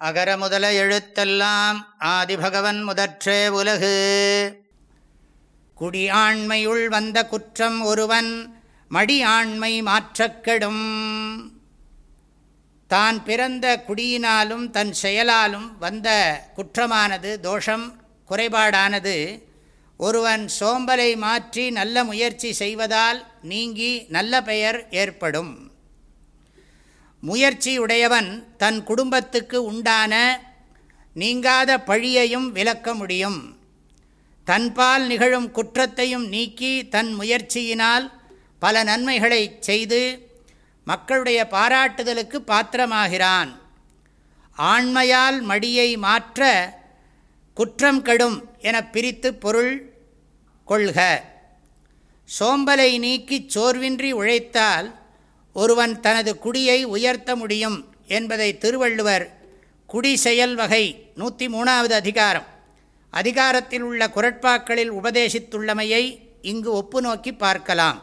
அகர முதல எழுத்தெல்லாம் ஆதிபகவன் முதற்றே உலகு. குடியாண்மையுள் வந்த குற்றம் ஒருவன் மடியாண்மை மாற்றக்கெடும் தான் பிறந்த குடியினாலும் தன் செயலாலும் வந்த குற்றமானது தோஷம் குறைபாடானது. ஒருவன் சோம்பலை மாற்றி நல்ல முயற்சி செய்வதால் நீங்கி நல்ல பெயர் ஏற்படும். முயற்சியுடையவன் தன் குடும்பத்துக்கு உண்டான நீங்காத பழியையும் விலக்க முடியும். தன்பால் நிகழும் குற்றத்தையும் நீக்கி தன் முயற்சியினால் பல நன்மைகளை செய்து மக்களுடைய பாராட்டுதலுக்கு பாத்திரமாகிறான். ஆண்மையால் மடியை மாற்ற குற்றம் கெடும் என பிரித்து பொருள் கொள்க. சோம்பலை நீக்கி சோர்வின்றி உழைத்தால் ஒருவன் தனது குடியை உயர்த்த முடியும் என்பதை திருவள்ளுவர் குடி செயல் வகை நூற்றி மூணாவது அதிகாரம். அதிகாரத்தில் உள்ள குரட்பாக்களில் உபதேசித்துள்ளமையை இங்கு ஒப்பு நோக்கி பார்க்கலாம்.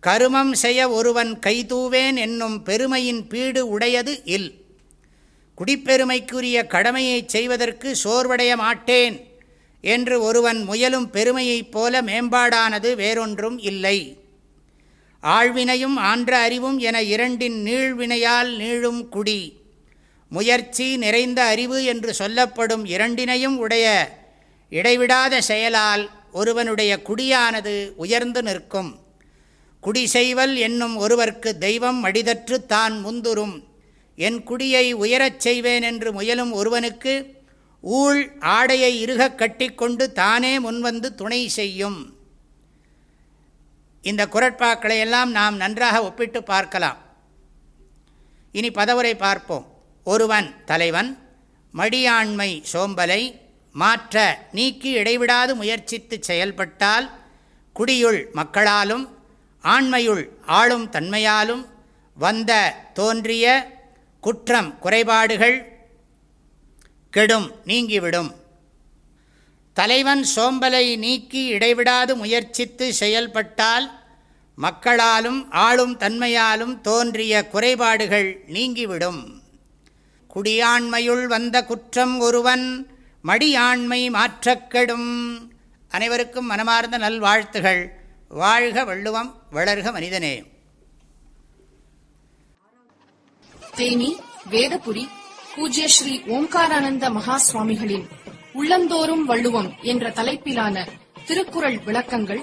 கருமம் செய்ய ஒருவன் கைதூவேன் என்னும் பெருமையின் பீடு உடையது இல். குடிப்பெருமைக்குரிய கடமையை செய்வதற்கு சோர்வடைய மாட்டேன் என்று ஒருவன் முயலும் பெருமையைப் போல மேம்பாடானது வேறொன்றும் இல்லை. ஆழ்வினையும் ஆன்ற அறிவும் என இரண்டின் நீழ்வினையால் நீளும் குடி. முயற்சி நிறைந்த அறிவு என்று சொல்லப்படும் இரண்டினையும் உடைய இடைவிடாத செயலால் ஒருவனுடைய குடியானது உயர்ந்து நிற்கும். குடி செய்வல் என்னும் ஒருவர்க்கு தெய்வம் அடிதற்று தான் முந்துரும் என் குடியை உயரச் செய்வேன் என்று முயலும் ஒருவனுக்கு ஊழ் ஆடையை இருகக் கட்டிக்கொண்டு தானே முன்வந்து துணை செய்யும். இந்த குரட்பாக்களை எல்லாம் நாம் நன்றாக ஒப்பிட்டு பார்க்கலாம். இனி பதவுரை பார்ப்போம். ஒருவன் தலைவன் மடியாண்மை சோம்பலை மாற்ற நீக்கி இடைவிடாது முயற்சித்து செயல்பட்டால் குடியுள் மக்களாலும் ஆண்மையுள் ஆளும் தன்மையாலும் வந்த தோன்றிய குற்றம் குறைபாடுகள் கெடும் நீங்கிவிடும். தலைவன் சோம்பலை நீக்கி இடைவிடாது முயற்சித்து செயல்பட்டால் மக்களாலும் ஆளும் தன்மையாலும் தோன்றிய குறைபாடுகள் நீங்கிவிடும். குடியாண்மையுள் வந்த குற்றம் ஒருவன் மடியாண்மை மாற்றக்கெடும். அனைவருக்கும் மனமார்ந்த நல்வாழ்த்துகள். வாழ்க வள்ளுவம் வளர்க மனிதனே. தேனி வேதபுரி பூஜ்ய ஸ்ரீ ஓம்காரானந்த மகா சுவாமிகளின் உள்ளந்தோறும் வள்ளுவம் என்ற தலைப்பிலான திருக்குறள் விளக்கங்கள்